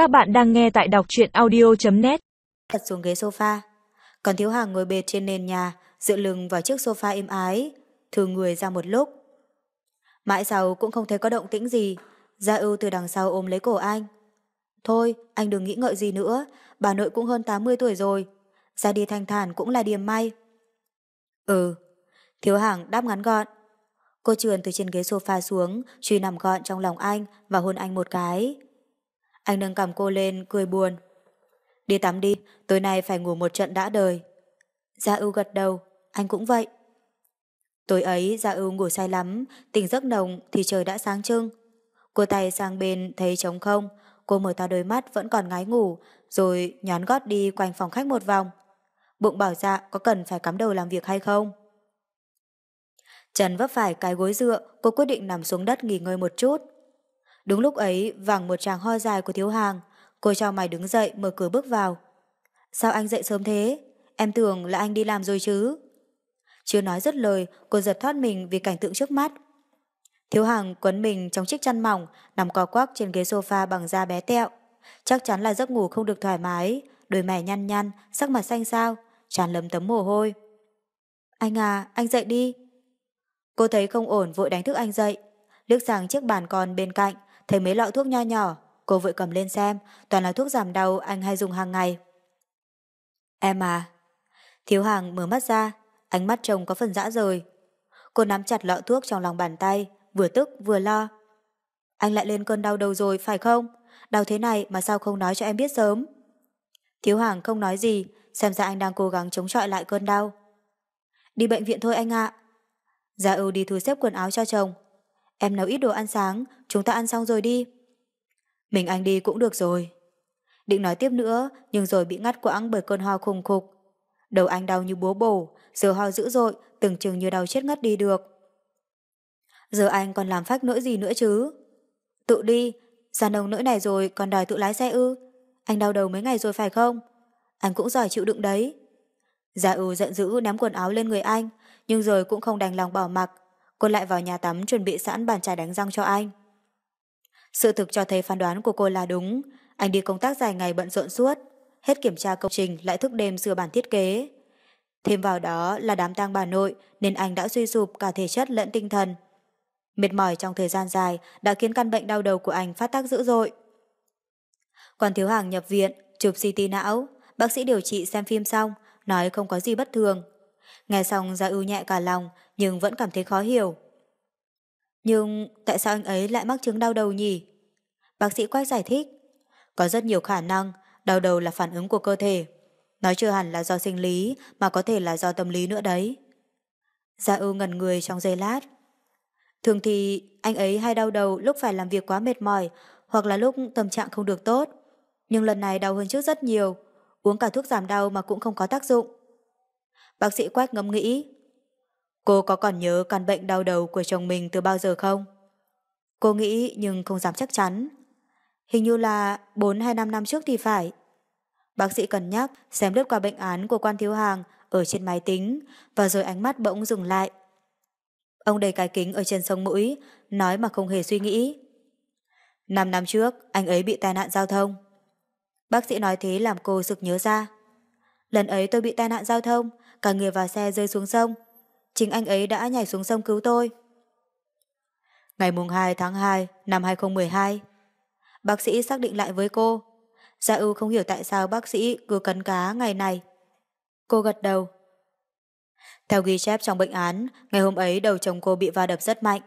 Các bạn đang nghe tại đọc truyện audio.net Đặt xuống ghế sofa, còn thiếu hàng ngồi bệt trên nền nhà, dựa lưng vào chiếc sofa im ái, thường người ra một lúc. Mãi sau cũng không thấy có động tĩnh gì, Gia ưu từ đằng sau ôm lấy cổ anh. Thôi, anh đừng nghĩ ngợi gì nữa, bà nội cũng hơn 80 tuổi rồi. Ra đi thanh thản cũng là điềm may. Ừ, thiếu hàng đáp ngắn gọn. Cô trườn từ trên ghế sofa xuống, truy nằm gọn trong lòng anh và hôn anh một cái. Anh nâng cầm cô lên, cười buồn. Đi tắm đi, tối nay phải ngủ một trận đã đời. Gia ưu gật đầu, anh cũng vậy. Tối ấy Gia ưu ngủ say lắm, tỉnh giấc nồng thì trời đã sáng trưng. Cô tay sang bên thấy trống không, cô mở to đôi mắt vẫn còn ngái ngủ, rồi nhón gót đi quanh phòng khách một vòng. Bụng bảo dạ có cần phải cắm đầu làm việc hay không? Trần vấp phải cái gối dựa, cô quyết định nằm xuống đất nghỉ ngơi một chút. Đúng lúc ấy, vàng một tràng ho dài của thiếu hàng, cô cho mày đứng dậy mở cửa bước vào. Sao anh dậy sớm thế? Em tưởng là anh đi làm rồi chứ. Chưa nói dứt lời, cô giật thoát mình vì cảnh tượng trước mắt. Thiếu hàng quấn mình trong chiếc chăn mỏng, nằm co quắc trên ghế sofa bằng da bé tẹo. Chắc chắn là giấc ngủ không được thoải mái, đôi mày nhăn nhăn, sắc mặt xanh xao, tràn lấm tấm mồ hôi. Anh à, anh dậy đi. Cô thấy không ổn vội đánh thức anh dậy. Liếc sang chiếc bàn còn bên cạnh, thấy mấy lọ thuốc nho nhỏ, cô vội cầm lên xem, toàn là thuốc giảm đau anh hay dùng hàng ngày. Em à. Thiếu hàng mở mắt ra, ánh mắt trông có phần dã rời. Cô nắm chặt lọ thuốc trong lòng bàn tay, vừa tức vừa lo. Anh lại lên cơn đau đầu rồi, phải không? Đau thế này mà sao không nói cho em biết sớm? Thiếu hàng không nói gì, xem ra anh đang cố gắng chống chọi lại cơn đau. Đi bệnh viện thôi anh ạ. Gia ưu đi thu xếp quần áo cho chồng. Em nấu ít đồ ăn sáng, chúng ta ăn xong rồi đi. Mình anh đi cũng được rồi. Định nói tiếp nữa, nhưng rồi bị ngắt quãng bởi cơn ho khùng khục. Đầu anh đau như búa bổ, giờ ho dữ dội, từng chừng như đau chết ngất đi được. Giờ anh còn làm phách nỗi gì nữa chứ? Tự đi, già nông nỗi này rồi còn đòi tự lái xe ư? Anh đau đầu mấy ngày rồi phải không? Anh cũng giỏi chịu đựng đấy. Gia ưu ừ giận dữ ném quần áo lên người anh, nhưng rồi cũng không đành lòng bỏ mặc. Cô lại vào nhà tắm chuẩn bị sẵn bàn chải đánh răng cho anh. Sự thực cho thấy phán đoán của cô là đúng. Anh đi công tác dài ngày bận rộn suốt. Hết kiểm tra công trình lại thức đêm sửa bản thiết kế. Thêm vào đó là đám tang bà nội nên anh đã suy sụp cả thể chất lẫn tinh thần. Mệt mỏi trong thời gian dài đã khiến căn bệnh đau đầu của anh phát tác dữ dội. Quan thiếu hàng nhập viện, chụp CT não, bác sĩ điều trị xem phim xong, nói không có gì bất thường. Nghe xong ra ưu nhẹ cả lòng, nhưng vẫn cảm thấy khó hiểu. Nhưng tại sao anh ấy lại mắc chứng đau đầu nhỉ? Bác sĩ Quách giải thích. Có rất nhiều khả năng, đau đầu là phản ứng của cơ thể. Nói chưa hẳn là do sinh lý, mà có thể là do tâm lý nữa đấy. Gia ưu ngẩn người trong giây lát. Thường thì anh ấy hay đau đầu lúc phải làm việc quá mệt mỏi hoặc là lúc tâm trạng không được tốt. Nhưng lần này đau hơn trước rất nhiều, uống cả thuốc giảm đau mà cũng không có tác dụng. Bác sĩ Quách ngẫm nghĩ. Cô có còn nhớ căn bệnh đau đầu của chồng mình từ bao giờ không? Cô nghĩ nhưng không dám chắc chắn. Hình như là 4 hay 5 năm trước thì phải. Bác sĩ cân nhắc xem lướt qua bệnh án của quan thiếu hàng ở trên máy tính và rồi ánh mắt bỗng dừng lại. Ông đầy cái kính ở trên sông mũi, nói mà không hề suy nghĩ. Năm năm trước, anh ấy bị tai nạn giao thông. Bác sĩ nói thế làm cô sực nhớ ra. Lần ấy tôi bị tai nạn giao thông, cả người vào xe rơi xuống sông. Chính anh ấy đã nhảy xuống sông cứu tôi. Ngày mùng 2 tháng 2 năm 2012, bác sĩ xác định lại với cô. Gia ưu không hiểu tại sao bác sĩ cứ cấn cá ngày này. Cô gật đầu. Theo ghi chép trong bệnh án, ngày hôm ấy đầu chồng cô bị va đập rất mạnh.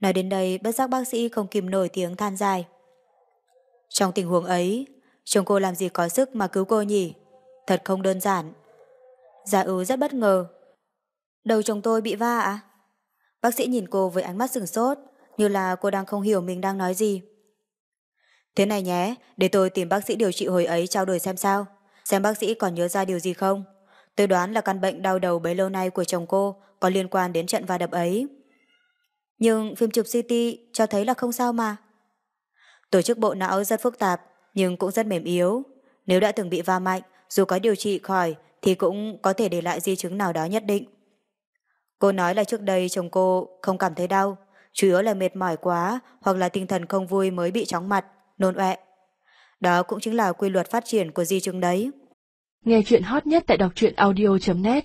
Nói đến đây, bất giác bác sĩ không kìm nổi tiếng than dài. Trong tình huống ấy, chồng cô làm gì có sức mà cứu cô nhỉ? Thật không đơn giản. Gia ưu rất bất ngờ. Đầu chồng tôi bị va à? Bác sĩ nhìn cô với ánh mắt sừng sốt, như là cô đang không hiểu mình đang nói gì. Thế này nhé, để tôi tìm bác sĩ điều trị hồi ấy trao đổi xem sao. Xem bác sĩ còn nhớ ra điều gì không. Tôi đoán là căn bệnh đau đầu bấy lâu nay của chồng cô có liên quan đến trận va đập ấy. Nhưng phim chụp CT cho thấy là không sao mà. Tổ chức bộ não rất phức tạp, nhưng cũng rất mềm yếu. Nếu đã từng bị va mạnh, dù có điều trị khỏi thì cũng có thể để lại di chứng nào đó nhất định. Cô nói là trước đây chồng cô không cảm thấy đau, chủ yếu là mệt mỏi quá hoặc là tinh thần không vui mới bị chóng mặt, nôn ọe. Đó cũng chính là quy luật phát triển của di chứng đấy. Nghe chuyện hot nhất tại đọc truyện audio.net